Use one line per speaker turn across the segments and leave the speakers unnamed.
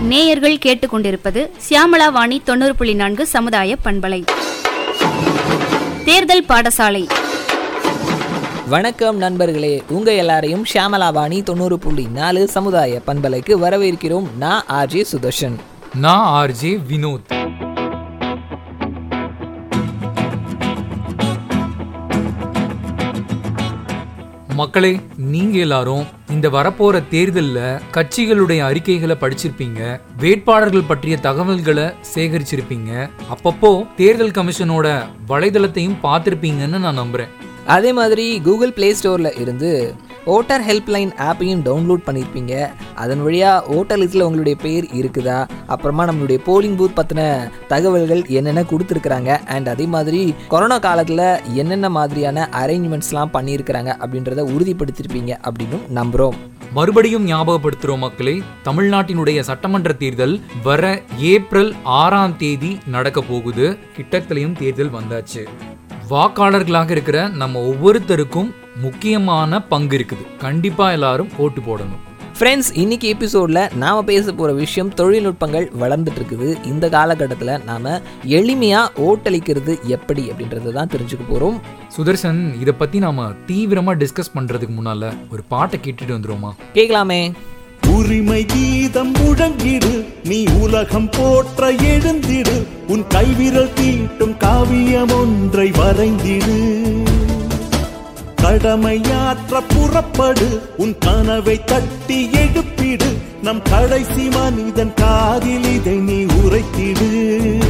நேயர்கள் கேட்டுக்கொண்டிருப்பது சியாமளா வாணி தொண்ணூறு புள்ளி நான்கு சமுதாய பண்பலை. தேர்தல் பாடசாலை.
வணக்கம் நண்பர்களே. உங்க எல்லாரையும் ஷியாமலாபாணி தொண்ணூறு புள்ளி நாலு சமுதாய பண்பலைக்கு வரவேற்கிறோம். நான் ஆர்ஜே சுதர்ஷன்.
நான் ஆர்ஜே வினோத். மக்களே நீங்க எல்லாரும் இந்த வரப்போற தேர்தல்ல கட்சிகளுடைய அறிக்கைகளை படிச்சிருப்பீங்க. வேட்பாளர்கள் பற்றிய தகவல்களை சேகரிச்சிருப்பீங்க. அப்பப்போ தேர்தல் கமிஷனோட வலைதளத்தையும் பார்த்திருப்பீங்கன்னு நான் நம்புறேன்.
அதே மாதிரி கூகுள் பிளே ஸ்டோரில் இருந்து ஓட்டர் ஹெல்ப்லைன் ஆப்பையும் டவுன்லோட் பண்ணியிருப்பீங்க அதன் வழியாக ஓட்டர் லிஸ்ட்டில் உங்களுடைய பேர் இருக்குதா? அப்புறமா நம்மளுடைய போலிங் பூத் பற்றின தகவல்கள் என்னென்ன கொடுத்துருக்குறாங்க? அண்ட் அதே மாதிரி கொரோனா காலத்தில் என்னென்ன மாதிரியான அரேஞ்ச்மெண்ட்ஸ்லாம் பண்ணியிருக்கிறாங்க அப்படின்றத உறுதிப்படுத்தியிருப்பீங்க அப்படின்னு நம்புகிறோம்
மறுபடியும் ஞாபகப்படுத்துகிறோம் மக்களே தமிழ்நாட்டினுடைய சட்டமன்ற தேர்தல் வர ஏப்ரல் ஆறாம் தேதி நடக்க போகுது. கிட்டத்திலையும் தேர்தல் வந்தாச்சு. வாக்காளர்களாக இருக்கிற நம்ம ஒவ்வொருத்தருக்கும் முக்கியமான பங்கு இருக்குது. கண்டிப்பா எல்லாரும் ஓட்டு போடணும்.
ஃப்ரெண்ட்ஸ் இன்னைக்கு எபிசோடில் நாம் பேச போகிற விஷயம் தொழில்நுட்பங்கள் வளர்ந்துட்டு இருக்குது இந்த காலகட்டத்தில் நாம் எளிமையாக ஓட்டளிக்கிறது எப்படி அப்படின்றத தான் தெரிஞ்சுக்க போகிறோம்
சுதர்சன் இத பத்தி நாம தீவிரமா டிஸ்கஸ் பண்றதுக்கு முன்னால ஒரு பாட்டை கேட்டுட்டு வந்துருமா
கேட்கலாமே
உரிமை கீதம் முழங்கிடு நீ உலகம் போற்ற எழுந்திடு உன் கைவிரல் தீட்டும் காவியம் ஒன்றை வரைந்திடு. கடமையாற்ற புறப்படு. உன் கனவை தட்டி எடுப்பிடு நம் கடைசி மனிதன் காதில் இதை நீ உரைத்திடு.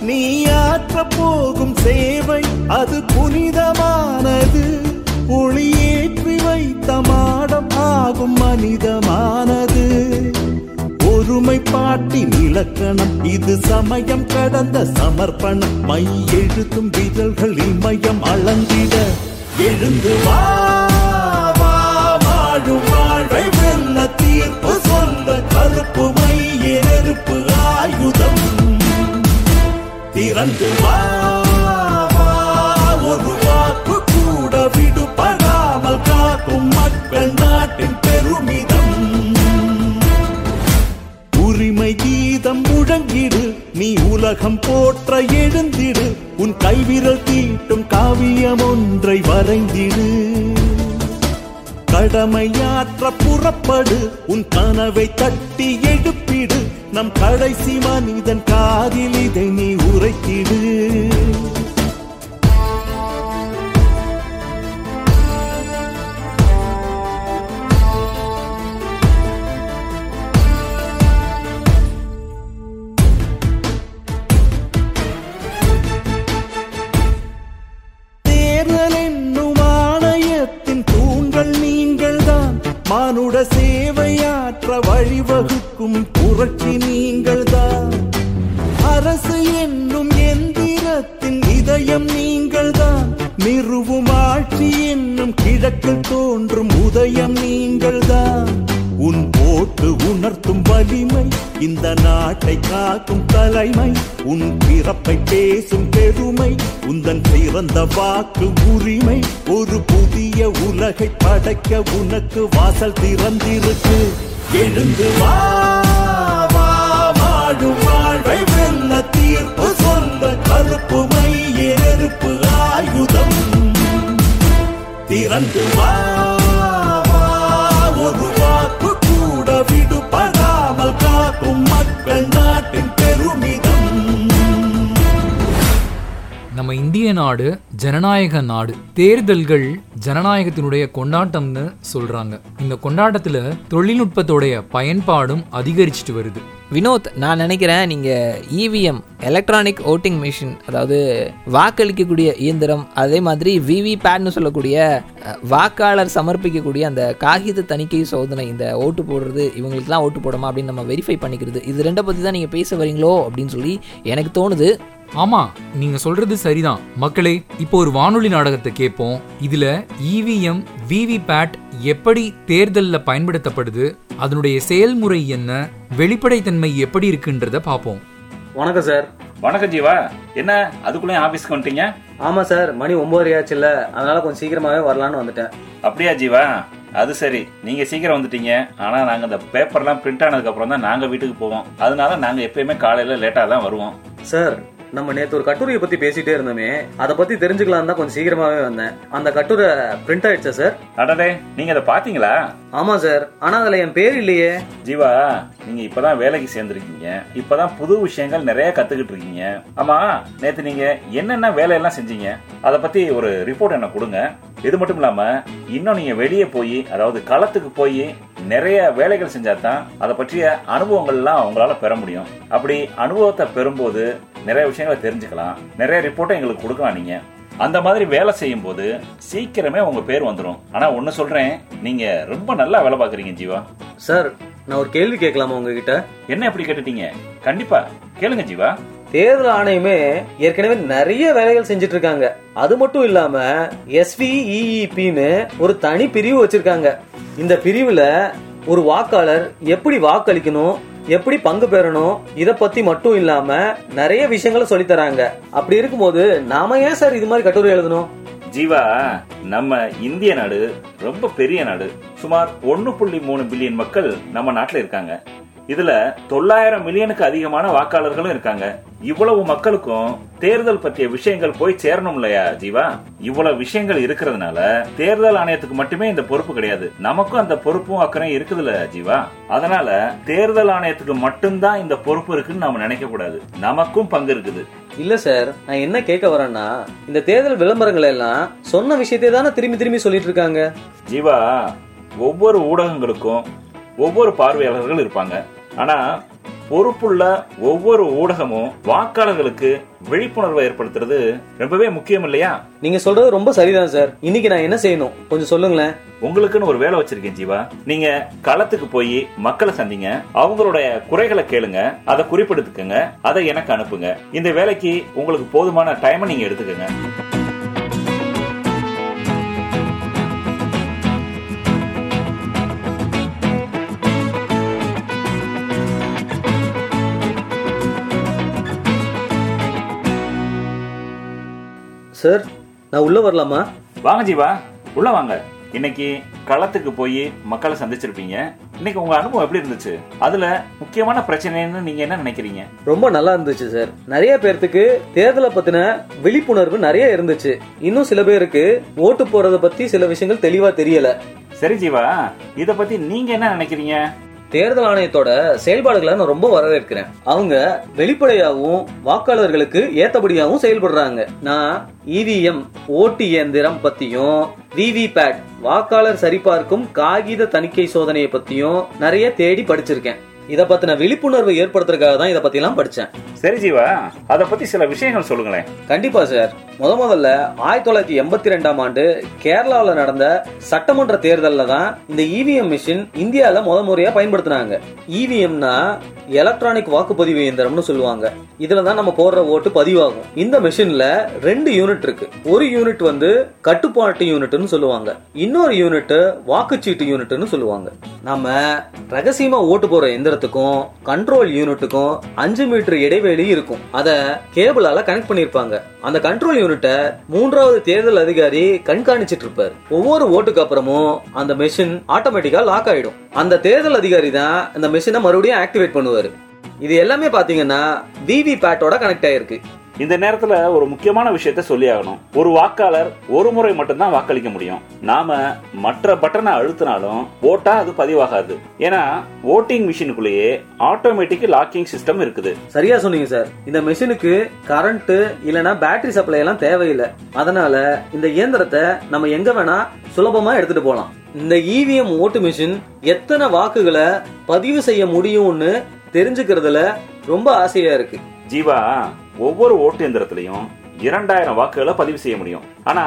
நீ ஆற்ற போகும் சேவை அது புனிதமானது. ஒளியேற்றி வைத்த மாடம் ஆகும் மனிதமானது. ஒருமைப்பாட்டின் இலக்கணம் இது சமயம் கடந்த சமர்ப்பணம். மை எழுத்தும் விரல்கள் இமயம் அளந்திட. எழுந்து வா வாழும் வாழ்வை வெல்ல தீர்ப்பு சொல்ல கருப்பு மை நெருப்பு ஆயுதம். திறந்து வா வா, ஒரு வாக்கு கூட விடுபடாமல் காக்கும் மக்கள் நாட்டின் பெருமிதம். உரிமை கீதம் முழங்கிடு நீ உலகம் போற்ற எழுந்திடு. கடமையாற்ற புறப்படு. உன் கனவை தட்டி எழுப்பிடு. நம் கடைசி மனிதன் காதில் பெருமை. உந்தன் பிறந்த வாக்கு உரிமை. ஒரு புதிய உலகை படைக்க உனக்கு வாசல் திறந்திருக்கு. எழுந்து வா வாழும் வாழ்வை வெல்ல தீர்ப்பு சொந்த கருப்பு மை நெருப்பு ஆயுதம். திறந்து வா, ஒரு வாக்கு கூட விடுபடாமல் காக்கும்
நம்ம இந்திய நாடு ஜனநாயக நாடு தேர்தல்கள் ஜனநாயகத்தினுடைய கொண்டாட்டம்னு சொல்றாங்க. இந்த கொண்டாட்டத்துல தொழில்நுட்பத்தோடைய பயன்பாடும் அதிகரிச்சிட்டு வருது.
வினோத் நான் நினைக்கிறேன் நீங்கள் இவிஎம் எலக்ட்ரானிக் ஓட்டிங் மிஷின் அதாவது வாக்களிக்கக்கூடிய இயந்திரம் அதே மாதிரி விவி பேட்னு சொல்லக்கூடிய வாக்காளர் சமர்ப்பிக்கக்கூடிய அந்த காகித தணிக்கை சோதனை இந்த ஓட்டு போடுறது இவங்களுக்குலாம் ஓட்டு போடுமா அப்படின்னு நம்ம வெரிஃபை பண்ணிக்கிறது இது ரெண்டை பற்றி தான் நீங்கள் பேச வரீங்களோ அப்படின்னு சொல்லி எனக்கு தோணுது.
ஆமா நீங்க சொல்றது சரிதான். மக்களே இப்போ ஒரு வானொலி நாடகத்தை கேட்போம். இதுல இவிஎம் விவிபேட் எப்படி தேர்தல்ல பயன்படுத்தப்படுது அதனுடைய செயல்முறை என்ன வெளிப்படைத்தன்மை எப்படி இருக்குன்றத பார்ப்போம்.
வணக்கம் சார்.
வணக்கம் ஜீவா. என்ன அதுக்குள்ளேயும் ஆபீஸ்க்கு வந்துட்டீங்க?
ஆமா சார் மணி ஒன்பது ஆச்சுல்ல அதனால கொஞ்சம் சீக்கிரமாவே வரலான்னு வந்துட்டேன்.
அப்படியா ஜீவா? அது சரி. நீங்க சீக்கிரம் வந்துட்டீங்க. ஆனா நாங்க இந்த பேப்பர்லாம் பிரிண்ட் ஆனதுக்கு அப்புறம் தான் நாங்க வீட்டுக்கு போவோம். அதனால நாங்க எப்பயுமே காலையில லேட்டா தான் வருவோம்.
சார் நம்ம நேத்து ஒரு கட்டுரையை பத்தி பேசிட்டே இருந்தோமே அதை பத்தி தெரிஞ்சுக்கலாம் தான் கொஞ்சம் சீக்கிரமாவே வந்தேன். அந்த கட்டுரை பிரிண்ட் ஆயிடுச்சா சார்
அடடே நீங்க அதை பாத்தீங்களா
ஆமா சார் ஆனா அதுல என் பேர் இல்லையே.
ஜீவா நீங்க இப்பதான் வேலைக்கு சேர்ந்திருக்கீங்க. இப்பதான் புது விஷயங்கள் நிறைய கத்துக்கிட்டு இருக்கீங்க. ஆமா நேத்து நீங்க என்னென்ன வேலையெல்லாம் செஞ்சீங்க? அத பத்தி ஒரு ரிப்போர்ட் என்ன கொடுங்க. இது மட்டும் இல்லாம இன்னும் நீங்க வெளியே போய் அதாவது களத்துக்கு போய் நிறைய வேலைகள் செஞ்சாதான் அதை பற்றிய அனுபவங்கள் எல்லாம் உங்களால பெற முடியும். அப்படி அனுபவத்தை பெறும்போது நிறைய விஷயங்களை தெரிஞ்சுக்கலாம். நிறைய ரிப்போர்ட்டை எங்களுக்கு கொடுக்கலாம் நீங்க. அந்த மாதிரி வேலை செய்யும் போது சீக்கிரமே உங்க பேர் வந்துடும் ஆனா ஒன்னு சொல்றேன். நீங்க ரொம்ப நல்லா வேலை பாக்குறீங்க ஜீவா.
சார் நான் ஒரு கேள்வி கேட்கலாமா உங்ககிட்ட?
என்ன எப்படி கேட்டுட்டீங்க? கண்டிப்பா. கேளுங்க ஜீவா.
தேர்தல் ஆணையமே ஏற்கனவே நிறைய வேலைகள் செஞ்சுட்டு இருக்காங்க அது மட்டும் இல்லாம எஸ்விஇஇபின்னு ஒரு தனி பிரிவு வச்சிருக்காங்க. இந்த பிரிவுல ஒரு வாக்காளர் எப்படி வாக்களிக்கணும் எப்படி பங்கு பெறணும் இத பத்தி மட்டும் இல்லாம நிறைய விஷயங்களை சொல்லி தராங்க அப்படி இருக்கும்போது நாம ஏன் சார் இது மாதிரி கட்டுரை எழுதணும்?
ஜீவா நம்ம இந்திய நாடு ரொம்ப பெரிய நாடு. சுமார் ஒன்னு புள்ளி மூணு பில்லியன் மக்கள் நம்ம நாட்டுல இருக்காங்க. இதுல தொள்ளாயிரம் மில்லியனுக்கு அதிகமான வாக்காளர்களும் இருக்காங்க. இவ்வளவு மக்களுக்கும் தேர்தல் பற்றிய விஷயங்கள் போய் சேரணும் இல்லையா ஜீவா? இவ்வளவு விஷயங்கள் இருக்கிறதுனால தேர்தல் ஆணையத்துக்கு மட்டுமே இந்த பொறுப்பு கிடையாது. நமக்கும் அந்த பொறுப்பும் அக்கறையும் இருக்குதுல்ல ஜீவா? அதனால தேர்தல் ஆணையத்துக்கு மட்டும்தான் இந்த பொறுப்பு இருக்குன்னு நாம நினைக்க கூடாது. நமக்கும் பங்கு இருக்குது.
இல்ல சார். நான் என்ன கேட்க வரேன்னா இந்த தேர்தல் விளம்பரங்கள் எல்லாம் சொன்ன விஷயத்தை தானே திரும்பி திரும்பி சொல்லிட்டு இருக்காங்க?
ஜீவா ஒவ்வொரு ஊடகங்களுக்கும் ஒவ்வொரு பார்வையாளர்கள் இருப்பாங்க. ஆனா பொறுப்புள்ள ஒவ்வொரு ஊடகமும் வாக்காளர்களுக்கு விழிப்புணர்வை ஏற்படுத்துறது ரொம்பவே முக்கியம் இல்லையா?
நீங்க சொல்றது ரொம்ப சரிதான் சார். இன்னைக்கு நான் என்ன செய்யணும்? கொஞ்சம் சொல்லுங்களேன்.
உங்களுக்குன்னு ஒரு வேலை வச்சிருக்கேன் ஜீவா. நீங்க களத்துக்கு போய் மக்களை சந்திங்க. அவங்களுடைய குறைகளை கேளுங்க. அதை குறிப்பெடுத்துக்கங்க அதை எனக்கு அனுப்புங்க. இந்த வேலைக்கு உங்களுக்கு போதுமான டைமை நீங்க எடுத்துக்கங்க.
சார் நான் உள்ள வரலாமா?
வாங்க ஜீவா உள்ள வாங்க. இன்னைக்கு களத்துக்கு போய் மக்களை சந்திச்சிருப்பீங்க. இன்னைக்கு உங்க அனுபவம் எப்படி இருந்துச்சு? அதுல முக்கியமான பிரச்சனைன்னு நீங்க என்ன நினைக்கிறீங்க?
ரொம்ப நல்லா இருந்துச்சு சார் நிறைய பேர்த்துக்கு தேர்தலை பத்தின விழிப்புணர்வு நிறைய இருந்துச்சு. இன்னும் சில பேருக்கு ஓட்டு போறத பத்தி சில விஷயங்கள் தெளிவா தெரியல.
சரி ஜீவா இத பத்தி நீங்க என்ன நினைக்கிறீங்க?
தேர்தல் ஆணையத்தோட செயல்பாடுகளை நான் ரொம்ப வரவேற்கிறேன். அவங்க வெளிப்படையாகவும் வாக்காளர்களுக்கு ஏத்தபடியாகவும் செயல்படுறாங்க. நான் இவிஎம் ஓட்டு இயந்திரம் பத்தியும் விவிபேட் வாக்காளர் சரிபார்க்கும் காகித தணிக்கை சோதனையை பத்தியும் நிறைய தேடி படிச்சிருக்கேன். இத பத்தின விழிப்புணர்வு ஏற்படுத்துறதுக்காக தான் இத பத்தி எல்லாம் படிச்சேன்.
சரி ஜீவா அத பத்தி சில விஷயங்கள் சொல்லுங்களேன்.
கண்டிப்பா சார். முத முதல்ல ஆயிரத்தி தொள்ளாயிரத்தி எண்பத்தி ரெண்டாம் ஆண்டு கேரளாவில் நடந்த சட்டமன்ற தேர்தலில் தான் இந்த இவிஎம் மிஷின் இந்தியாவில் முத முறையா பயன்படுத்தினாங்க. இவிஎம்னா எலக்ட்ரானிக் வாக்குப்பதிவு இயந்திரம்னு சொல்லுவாங்க. இதுல தான் நம்ம போடுற ஓட்டு பதிவாகும். இந்த மிஷின்ல ரெண்டு யூனிட் இருக்கு. ஒரு யூனிட் வந்து கட்டுப்பாட்டு யூனிட்னு சொல்லுவாங்க. இன்னொரு யூனிட் வாக்குச்சீட்டு யூனிட்னு சொல்லுவாங்க. நம்ம ரகசியமா ஓட்டு போற இயந்திரத்துக்கும் கண்ட்ரோல் யூனிட்டுக்கும் அஞ்சு மீட்டர் இடைவெளி இருக்கும். அத கேபிளால கனெக்ட் பண்ணிருப்பாங்க. அந்த கண்ட்ரோல் யூனிட்டை மூன்றாவது தேர்தல் அதிகாரி கண்காணிச்சிட்டு இருப்பார். ஒவ்வொரு ஓட்டுக்கு அப்புறமும் அந்த மெஷின் ஆட்டோமேட்டிக்கா லாக் ஆயிடும். அந்த தேர்தல் அதிகாரி தான் அந்த மெஷினை மறுபடியும் ஆக்டிவேட் பண்ணுவாரு. இது எல்லாமே பாத்தீங்கன்னா விவி பேட்டோட கனெக்ட் ஆயிருக்கு.
இந்த நேரத்துல ஒரு முக்கியமான விஷயத்த சொல்லி ஆகணும். ஒரு வாக்காளர் ஒரு முறை மட்டும்தான் வாக்களிக்க முடியும். நாம மற்ற பட்டனை அழுத்தினாலும் ஓட்டா அது பதிவாகாது. ஏன்னா ஓட்டிங் மிஷினுக்குள்ளேயே ஆட்டோமேட்டிக் லாக்கிங் சிஸ்டம் இருக்குது.
சரியா சொன்னீங்க சார் இந்த மிஷினுக்கு கரண்ட் இல்லனா பேட்டரி சப்ளை எல்லாம் தேவையில்லை. அதனால இந்த இயந்திரத்தை நம்ம எங்க வேணா சுலபமா எடுத்துட்டு போலாம். இந்த இவிஎம் ஓட்டு மிஷின் எத்தனை வாக்குகளை பதிவு செய்ய முடியும்னு தெரிஞ்சுக்கிறதுல ரொம்ப ஆசையா இருக்கு.
ஜீவா ஒவ்வொரு ஓட்டு எந்திரத்திலையும் இரண்டாயிரம் வாக்குகளை பதிவு செய்ய முடியும். ஆனா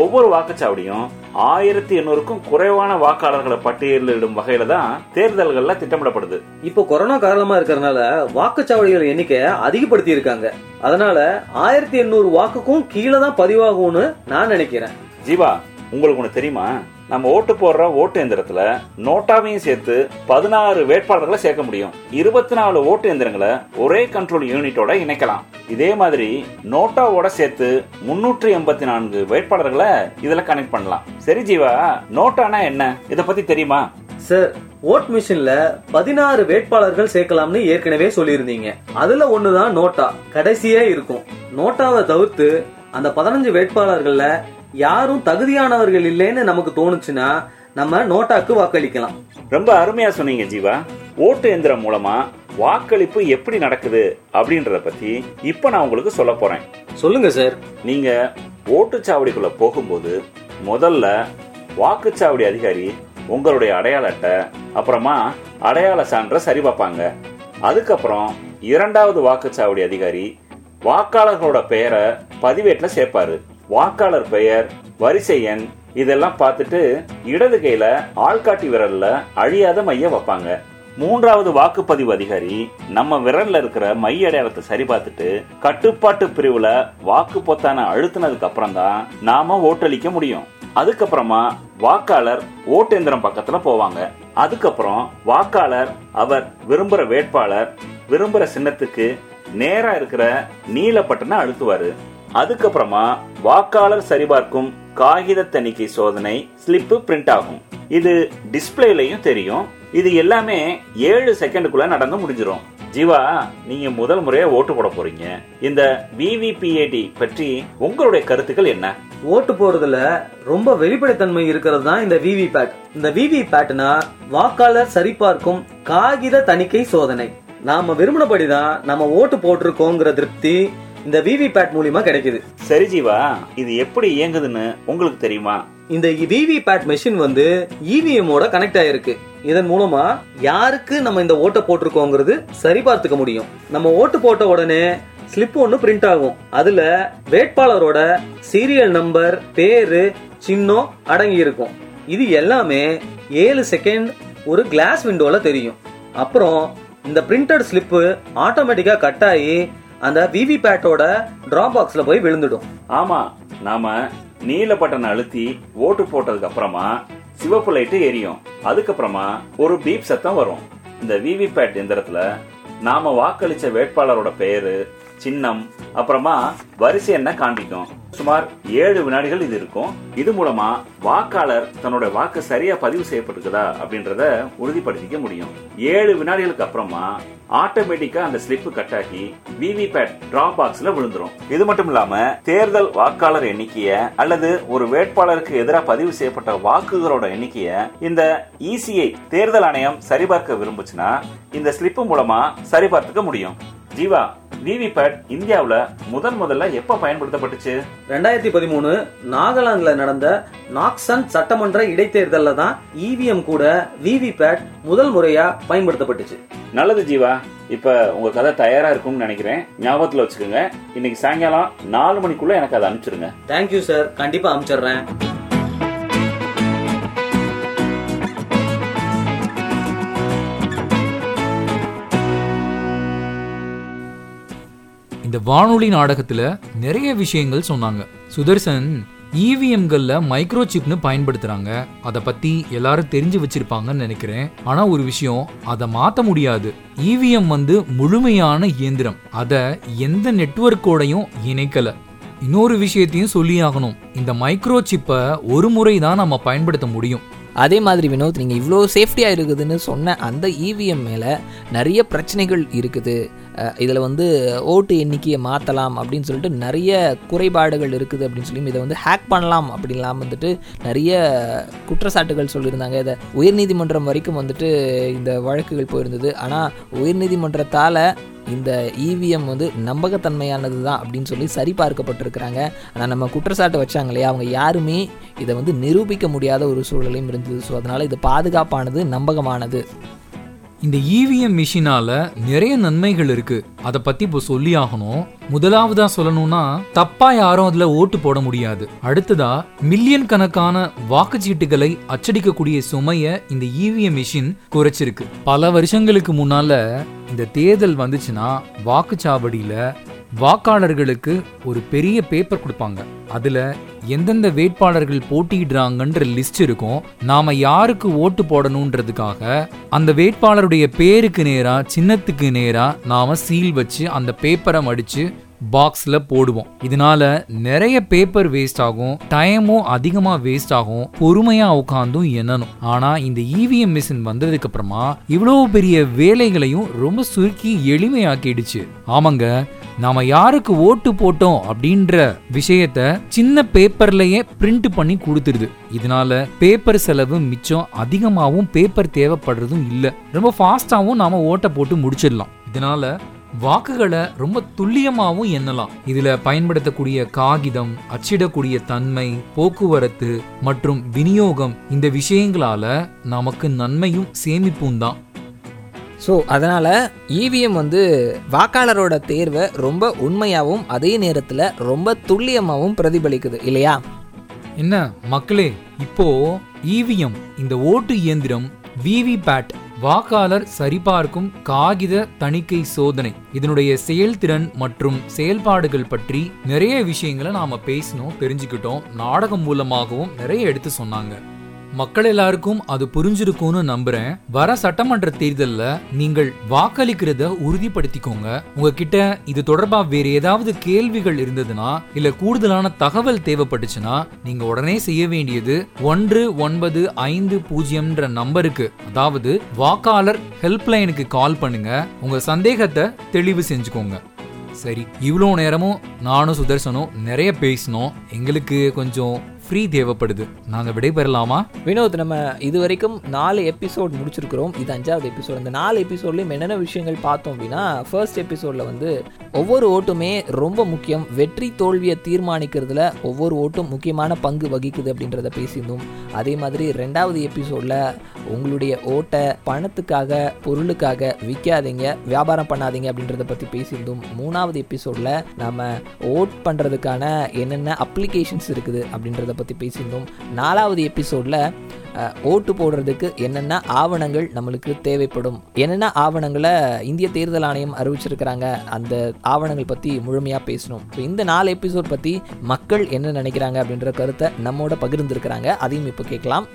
ஒவ்வொரு வாக்குச்சாவடியும் ஆயிரத்தி எண்ணூறுக்கும் குறைவான வாக்காளர்களை பட்டியலிடும் வகையில தான் தேர்தல்கள்ல திட்டமிடப்படுது.
இப்போ கொரோனா காரணமா இருக்கறனால வாக்குச்சாவடிகள் எண்ணிக்கை அதிகப்படுத்தி இருக்காங்க. அதனால ஆயிரத்தி எண்ணூறு வாக்குக்கும் கீழே தான் பதிவாகும்னு நான் நினைக்கிறேன்.
ஜீவா உங்களுக்கு ஒண்ணு தெரியுமா? நம்ம ஓட்டு போடுற ஓட்டு எந்திரத்துல நோட்டாவையும் சேர்த்து பதினாறு வேட்பாளர்களை சேர்க்க முடியும். இருபத்தி நாலு ஓட்டு எந்திரங்களை ஒரே கண்ட்ரோல் யூனிட்டோட இணைக்கலாம். இதே மாதிரி நோட்டாவோட சேர்த்து முன்னூற்றி எண்பத்தி நான்கு வேட்பாளர்களை இதுல கனெக்ட் பண்ணலாம். சரி ஜீவா நோட்டானா என்ன? இத பத்தி தெரியுமா?
சார் ஓட் மிஷின்ல பதினாறு வேட்பாளர்கள் சேர்க்கலாம்னு ஏற்கனவே சொல்லியிருந்தீங்க. அதுல ஒண்ணுதான் நோட்டா. கடைசியே இருக்கும். நோட்டாவை தவிர்த்து அந்த பதினஞ்சு வேட்பாளர்கள்ல யாரும் தகுதியானவர்கள் இல்லைன்னு நமக்கு தோணுச்சுன்னா நம்ம நோட்டாக்கு வாக்களிக்கலாம்.
ரொம்ப அருமையா சொன்னீங்க ஜீவா. ஓட்டு எந்திரம் மூலமா வாக்களிப்பு எப்படி நடக்குது அப்படின்றத பத்தி இப்ப நான் உங்களுக்கு சொல்ல போறேன்.
சொல்லுங்க சார்.
நீங்க ஓட்டுச்சாவடிக்குள்ள போகும்போது முதல்ல வாக்குச்சாவடி அதிகாரி உங்களுடைய அடையாள அட்டை அப்புறமா அடையாள சான்றை சரி பார்ப்பாங்க. அதுக்கப்புறம் இரண்டாவது வாக்குச்சாவடி அதிகாரி வாக்காளர்களோட பெயரை பதிவேட்டில் சேர்ப்பாரு. வாக்காளர் பெயர் வரிசை எண் இதெல்லாம் பார்த்துட்டு இடது கையில ஆள்காட்டி விரல்ல அழியாத மைய வைப்பாங்க. மூன்றாவது வாக்குப்பதிவு அதிகாரி நம்ம விரல்ல இருக்கிற மை அடையாளத்தை சரி பார்த்துட்டு கட்டுப்பாட்டு பிரிவுல வாக்கு பொத்தான அழுத்தினதுக்கு அப்புறம் தான் நாம ஓட்டளிக்க முடியும். அதுக்கப்புறமா வாக்காளர் ஓட்டேந்திரம் பக்கத்துல போவாங்க. அதுக்கப்புறம் வாக்காளர் அவர் விரும்புற வேட்பாளர் விரும்புற சின்னத்துக்கு நேரா இருக்கிற நீல பட்டனை அழுத்துவாரு. அதுக்கப்புறமா வாக்காளர் சரிபார்க்கும் காகித தணிக்கை சோதனை ஸ்லிப்பு பிரிண்ட் ஆகும். இது டிஸ்பிளேலையும் தெரியும். இது எல்லாமே ஏழு செகண்டுக்குள்ள நடந்து முடிஞ்சிடும் ஜீவா நீங்க முதல் முறையா ஓட்டு போட போறீங்க. இந்த விவிபிஏடி பற்றி உங்களுடைய கருத்துக்கள் என்ன?
ஓட்டு போறதுல ரொம்ப வெளிப்படைத்தன்மை இருக்கிறது தான் இந்த விவி பேட் இந்த விவி பேட்னா வாக்காளர் சரிபார்க்கும் காகித தணிக்கை சோதனை. நாம விரும்பினபடிதான் நம்ம ஓட்டு போட்டிருக்கோங்கிற திருப்தி இந்த விவி பேட் மூலியமா கிடைக்குது.
சரி ஜீவா இது எப்படி இயங்குதுன்னு உங்களுக்கு தெரியுமா?
இந்த விவி பேட் மெஷின் வந்து இவிஎம் ஓட கனெக்ட் ஆயிருக்கு. இதன் மூலமா யாருக்கு நம்ம இந்த ஓட்டை போட்டிருக்கோங்கிறது சரி பார்த்துக்க முடியும். நம்ம ஓட்டு போட்ட உடனே ஸ்லிப் ஒன்னு பிரிண்ட் ஆகும். அதுல வேட்பாளரோட சீரியல் நம்பர் பேரு சின்னம் அடங்கி இருக்கும். இது எல்லாமே ஏழு செகண்ட் ஒரு கிளாஸ் விண்டோல தெரியும். அப்புறம் இந்த பிரிண்டட் ஸ்லிப்பு ஆட்டோமேட்டிக்கா கட் ஆகி அந்த விவி பேட்டோட டிராப் பாக்ஸ்ல போய் விழுந்துடும்.
ஆமா நாம நீல பட்டனை அழுத்தி ஓட்டு போட்டதுக்கு அப்புறமா சிவப்பு லைட்டு எரியும். அதுக்கப்புறமா ஒரு பீப் சத்தம் வரும். இந்த விவி பேட் எந்திரத்துல நாம வாக்களிச்ச வேட்பாளரோட பெயரு சின்னம் அப்புறமா வரிசை என்ன காண்பிக்கும்? சுமார் ஏழு வினாடிகள் இது இருக்கும். இது மூலமா வாக்காளர் தன்னோட வாக்கு சரியா பதிவு செய்யப்பட்டிருக்குதா அப்படின்றத உறுதிப்படுத்திக்க முடியும். ஏழு வினாடிகளுக்கு அப்புறமா ஆட்டோமேட்டிக்கா அந்த ஸ்லிப் கட் ஆகி விவிபேட் டிரா பாக்ஸ்ல விழுந்துரும். இது மட்டும் இல்லாம தேர்தல் வாக்காளர் எண்ணிக்கைய அல்லது ஒரு வேட்பாளருக்கு எதிராக பதிவு செய்யப்பட்ட வாக்குகளோட எண்ணிக்கைய இந்த இசிஐ தேர்தல் ஆணையம் சரிபார்க்க விரும்புச்சுன்னா இந்த ஸ்லிப் மூலமா சரிபார்த்துக்க முடியும். ஜீவா விவிபேட் இந்தியாவுல முதன் முதல்ல எப்ப பயன்படுத்தப்பட்டுச்சு?
ரெண்டாயிரத்தி பதிமூணு நாகாலாந்துல நடந்த நாக்சன் சட்டமன்ற இடைத்தேர்தல்ல தான் இவிஎம் கூட விவிபேட் முதல் முறையா பயன்படுத்தப்பட்டுச்சு.
நல்லது ஜீவா. இப்ப உங்க கதை தயாரா இருக்கும்னு நினைக்கிறேன். ஞாபகத்துல வச்சுக்கோங்க. இன்னைக்கு சாயங்காலம் நாலு மணிக்குள்ள எனக்கு அதை அனுப்பிச்சிருங்க
தேங்க்யூ சார் கண்டிப்பா அனுப்பிச்சிடுறேன்.
இந்த வானொலி நாடகத்துல நிறைய விஷயங்கள் சொன்னாங்க. சுதர்சன் இவிஎம்கள்ல மைக்ரோ சிப்னு பயன்படுத்துறாங்க. அதை பத்தி எல்லாரும் தெரிஞ்சு வச்சிருப்பாங்கன்னு நினைக்கிறேன். ஆனா ஒரு விஷயம் அதை மாத்த முடியாது. இவிஎம் வந்து முழுமையான இயந்திரம். அதை எந்த நெட்வொர்க்கோடையும் இணைக்கல. இன்னொரு விஷயத்தையும் சொல்லி ஆகணும் இந்த மைக்ரோ சிப்பை ஒரு முறை தான் நம்ம பயன்படுத்த முடியும்.
அதே மாதிரி வினோத் நீங்கள் இவ்வளோ சேஃப்டியாக இருக்குதுன்னு சொன்ன அந்த இவிஎம் மேலே நிறைய பிரச்சனைகள் இருக்குது. இதில் வந்து ஓட்டு எண்ணிக்கையை மாற்றலாம் அப்படின்னு சொல்லிட்டு நிறைய குறைபாடுகள் இருக்குது அப்படின்னு சொல்லி இதை வந்து ஹேக் பண்ணலாம் அப்படின்லாம் வந்துட்டு நிறைய குற்றச்சாட்டுகள் சொல்லியிருந்தாங்க. இதை உயர்நீதிமன்றம் வரைக்கும் வந்துட்டு இந்த வழக்குகள் போயிருந்தது. ஆனால் உயர்நீதிமன்றத்தால் இந்த இவிஎம் வந்து நம்பகத்தன்மையானது தான் அப்படின்னு சொல்லி சரிபார்க்கப்பட்டிருக்கிறாங்க. ஆனால் நம்ம குற்றச்சாட்டு வச்சாங்க இல்லையா? அவங்க யாருமே இதை வந்து நிரூபிக்க முடியாத ஒரு சூழலையும் இருந்தது. ஸோ அதனால் இது பாதுகாப்பானது நம்பகமானது.
இந்த இவிஎம் மிஷினால நிறைய நன்மைகள் இருக்கு. அதை பத்தி இப்போ சொல்லி ஆகணும். முதலாவதா சொல்லணும்னா தப்பா யாரும் அதுல ஓட்டு போட முடியாது. அடுத்ததா மில்லியன் கணக்கான வாக்குச்சீட்டுகளை அச்சடிக்கக்கூடிய சுமைய இந்த இவிஎம் மிஷின் குறைச்சிருக்கு. பல வருஷங்களுக்கு முன்னால இந்த தேர்தல் வந்துச்சுன்னா வாக்குச்சாவடியில வாக்காளர்களுக்கு ஒரு பெரிய பேப்பர் கொடுப்பாங்க. அதுல எந்தெந்த வேட்பாளர்கள் போட்டியிடுறாங்கன்ற லிஸ்ட் இருக்கும். நாம யாருக்கு ஓட்டு போடணுன்றதுக்காக அந்த வேட்பாளருடைய பேருக்கு நேரா சின்னத்துக்கு நேரா நாம சீல் வச்சு அந்த பேப்பரை மடிச்சு பாக்ஸில் போடுவோம். இதனால நிறைய பேப்பர் வேஸ்ட் ஆகும் டைமும் அதிகமாக வேஸ்ட் ஆகும் பொறுமையாக உட்காந்தும் எண்ணணும். ஆனால் இந்த இவிஎம் மிஷின் வந்ததுக்கு அப்புறமா இவ்வளோ பெரிய வேலைகளையும் ரொம்ப சுருக்கி எளிமையாக்கிடுச்சு. ஆமாங்க நாம யாருக்கு ஓட்டு போட்டோம் அப்படின்ற விஷயத்த சின்ன பேப்பர்லயே பிரிண்ட் பண்ணி கொடுத்துருது. இதனால பேப்பர் செலவு மிச்சம் அதிகமாகவும் பேப்பர் தேவைப்படுறதும் இல்லை. ரொம்ப ஃபாஸ்டாகவும் நாம ஓட்டை போட்டு முடிச்சிடலாம். இதனால வாக்குகளை ரொம்ப துல்லியமாவும் எண்ணலாம். இதுல பயன்படுத்தக்கூடிய காகிதம் அச்சிடக்கூடிய தன்மை போக்குவரத்து மற்றும் விநியோகம் இந்த விஷயங்களால நமக்கு நன்மையும் சேமிப்பும் தான்.
ஸோ அதனால் இவிஎம் வந்து வாக்காளரோட தேர்வை ரொம்ப உண்மையாகவும் அதே நேரத்தில் ரொம்ப துல்லியமாகவும் பிரதிபலிக்குது இல்லையா?
என்ன? மக்களே இப்போ இவிஎம் இந்த ஓட்டு இயந்திரம் விவிபேட் வாக்காளர் சரிபார்க்கும் காகித தணிக்கை சோதனை. இதனுடைய செயல்திறன் மற்றும் செயல்பாடுகள் பற்றி நிறைய விஷயங்களை நாம பேசினோம் தெரிஞ்சுக்கிட்டோம் நாடகம் மூலமாகவும் நிறைய எடுத்து சொன்னாங்க. மக்கள் எல்லாருக்கும் அது புரிஞ்சிருக்கும்னு நம்புறேன். வர சட்டமன்ற தேர்தலில் நீங்கள் வாக்களிக்கிறத உறுதிப்படுத்திக்கோங்க. உங்ககிட்ட இது தொடர்பா வேற ஏதாவது கேள்விகள் இருந்ததுன்னா இல்ல கூடுதலான தகவல் தேவைப்பட்டுச்சுன்னா நீங்க உடனே செய்ய வேண்டியது ஒன்று ஒன்பது ஐந்து பூஜ்ஜியம்ன்ற நம்பருக்கு அதாவது வாக்காளர் ஹெல்ப்லைனுக்கு கால் பண்ணுங்க. உங்க சந்தேகத்தை தெளிவு செஞ்சுக்கோங்க. சரி இவ்வளோ நேரமும் நானும் சுதர்சனும் நிறைய பேசினோம். எங்களுக்கு கொஞ்சம் ஃப்ரீ தேவைப்படுது. நாங்க விடைபெறலாமா?
வினோத் நம்ம இது வரைக்கும் நாலு எபிசோட் முடிச்சிருக்கிறோம். இது அஞ்சாவது எபிசோட் அந்த நாலு எபிசோட்லேயும் என்னென்ன விஷயங்கள் பார்த்தோம் அப்படின்னா ஃபர்ஸ்ட் எபிசோடில் வந்து ஒவ்வொரு ஓட்டுமே ரொம்ப முக்கியம். வெற்றி தோல்வியை தீர்மானிக்கிறதுல ஒவ்வொரு ஓட்டும் முக்கியமான பங்கு வகிக்குது அப்படின்றத பேசியிருந்தோம். அதே மாதிரி ரெண்டாவது எபிசோடில் உங்களுடைய ஓட்டை பணத்துக்காக பொருளுக்காக விற்காதீங்க வியாபாரம் பண்ணாதீங்க அப்படின்றத பற்றி பேசியிருந்தோம். மூணாவது எபிசோடில் நம்ம ஓட் பண்ணுறதுக்கான என்னென்ன அப்ளிகேஷன்ஸ் இருக்குது அப்படின்றத பற்றி பேசியிருந்தோம். நாலாவது எபிசோடில் ஓட்டு போடுறதுக்கு என்னென்ன ஆவணங்கள் நம்மளுக்கு தேவைப்படும்? என்னென்ன ஆவணங்களை இந்திய தேர்தல் ஆணையம் அறிவிச்சிருக்கிறாங்க? அந்த ஆவணங்கள் பற்றி முழுமையாக பேசணும். ஸோ இந்த நாலு எபிசோட் பற்றி மக்கள் என்ன நினைக்கிறாங்க அப்படின்ற கருத்தை நம்மோட பகிர்ந்துருக்கிறாங்க. அதையும் இப்போ கேட்கலாம்.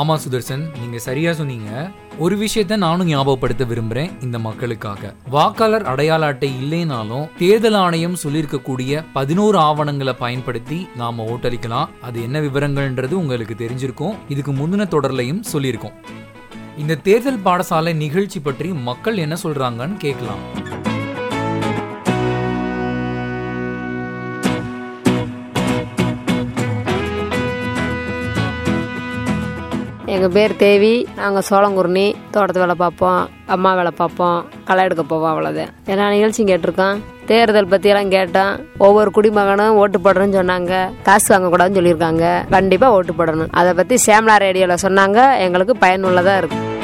ஆமாம் சுதர்சன் நீங்கள் சரியாக சொன்னீங்க. ஒரு விஷயத்த நானும் ஞாபகப்படுத்த விரும்புகிறேன் இந்த மக்களுக்காக. வாக்காளர் அடையாள அட்டை இல்லைனாலும் தேர்தல் ஆணையம் சொல்லியிருக்கக்கூடிய பதினோரு ஆவணங்களை பயன்படுத்தி நாம் ஓட்டளிக்கலாம். அது என்ன விவரங்கள்ன்றது உங்களுக்கு தெரிஞ்சிருக்கும். இதுக்கு முந்தின தொடர்லையும் சொல்லியிருக்கோம். இந்த தேர்தல் பாடசாலை நிகழ்ச்சி பற்றி மக்கள் என்ன சொல்கிறாங்கன்னு கேட்கலாம்.
எங்கள் பேர் தேவி. நாங்கள் சோளங்குருணி. தோட்டத்து வேலை பார்ப்போம். அம்மா வேலை பார்ப்போம். களை எடுக்க போவோம் அவ்வளோதான் என்ன நிகழ்ச்சியும் கேட்டிருக்கோம் தேர்தல் பற்றியெல்லாம் கேட்டோம் ஒவ்வொரு குடிமகனும் ஓட்டு போடணும்னு சொன்னாங்க. காசு வாங்கக்கூடாதுன்னு சொல்லியிருக்காங்க. கண்டிப்பாக ஓட்டு போடணும். அதை பற்றி சேம்லா ரேடியோவில் சொன்னாங்க. எங்களுக்கு பயனுள்ளதாக இருக்குது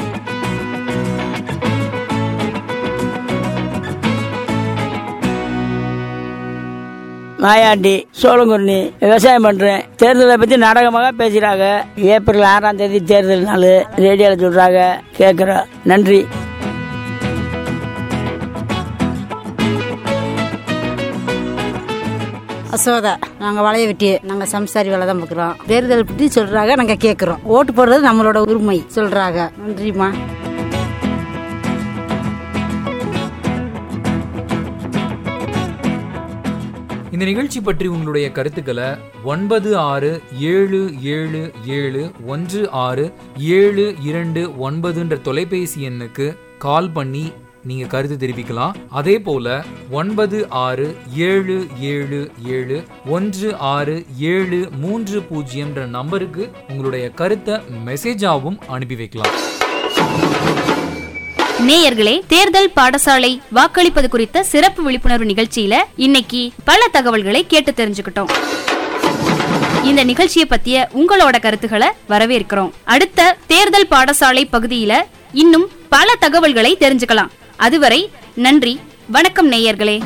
மாயாண்டி சோளங்குருணி விவசாயம் பண்றேன். தேர்தலை பத்தி நாடகமாக பேசுறாங்க. ஏப்ரல் ஆறாம் தேதி தேர்தல் நாள். ரேடியோல சொல்றாங்க. கேக்குறோம். நன்றி.
அசோதா நாங்க வளைய வெட்டி நாங்க சம்சாரி வேலை தான் பார்க்குறோம் தேர்தல் பற்றி சொல்றாங்க நாங்க கேட்குறோம் ஓட்டு போடுறது நம்மளோட உரிமை சொல்றாங்க. நன்றிம்மா.
இந்த நிகழ்ச்சி பற்றி உங்களுடைய கருத்துக்களை ஒன்பது ஆறு ஏழு ஏழு ஏழு ஒன்று ஆறு ஏழு இரண்டு ஒன்பதுன்ற தொலைபேசி எண்ணுக்கு கால் பண்ணி நீங்க கருத்து தெரிவிக்கலாம். அதே போல ஒன்பது ஆறு ஏழு ஏழு ஏழு ஒன்று ஆறு ஏழு மூன்று பூஜ்ஜியம்ன்ற நம்பருக்கு உங்களுடைய கருத்தை மெசேஜாவும் அனுப்பி வைக்கலாம்.
நேயர்களே தேர்தல் பாடசாலை வாக்களிப்பது குறித்த சிறப்பு விழிப்புணர்வு நிகழ்ச்சியில இன்னைக்கு பல தகவல்களை கேட்டு தெரிஞ்சுக்கிட்டோம். இந்த நிகழ்ச்சியை பத்திய உங்களோட கருத்துக்களை வரவேற்கிறோம். அடுத்த தேர்தல் பாடசாலை பகுதியில இன்னும் பல தகவல்களை தெரிஞ்சுக்கலாம். அதுவரை நன்றி வணக்கம் நேயர்களே.